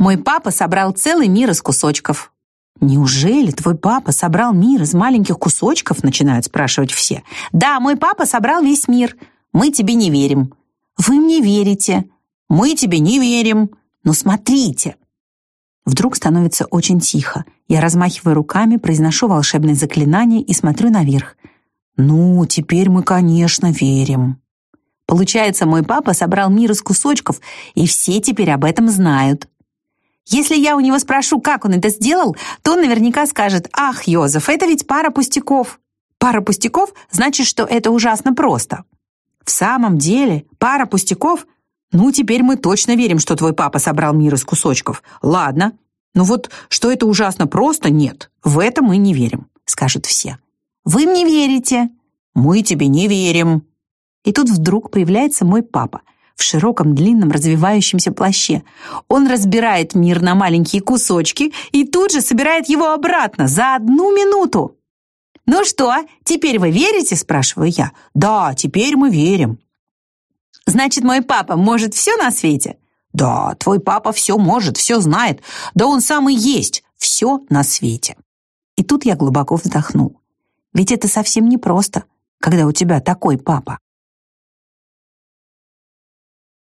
Мой папа собрал целый мир из кусочков. Неужели твой папа собрал мир из маленьких кусочков, начинают спрашивать все. Да, мой папа собрал весь мир. Мы тебе не верим. Вы мне верите. Мы тебе не верим. Но смотрите. Вдруг становится очень тихо. Я размахиваю руками, произношу волшебное заклинание и смотрю наверх. Ну, теперь мы, конечно, верим. Получается, мой папа собрал мир из кусочков, и все теперь об этом знают. Если я у него спрошу, как он это сделал, то он наверняка скажет, «Ах, Йозеф, это ведь пара пустяков». Пара пустяков значит, что это ужасно просто. В самом деле, пара пустяков? Ну, теперь мы точно верим, что твой папа собрал мир из кусочков. Ладно. Ну вот, что это ужасно просто, нет. В это мы не верим, скажут все. Вы мне верите. Мы тебе не верим. И тут вдруг появляется мой папа — в широком длинном развивающемся плаще. Он разбирает мир на маленькие кусочки и тут же собирает его обратно за одну минуту. «Ну что, теперь вы верите?» – спрашиваю я. «Да, теперь мы верим». «Значит, мой папа может все на свете?» «Да, твой папа все может, все знает. Да он сам и есть все на свете». И тут я глубоко вздохнул. Ведь это совсем непросто, когда у тебя такой папа.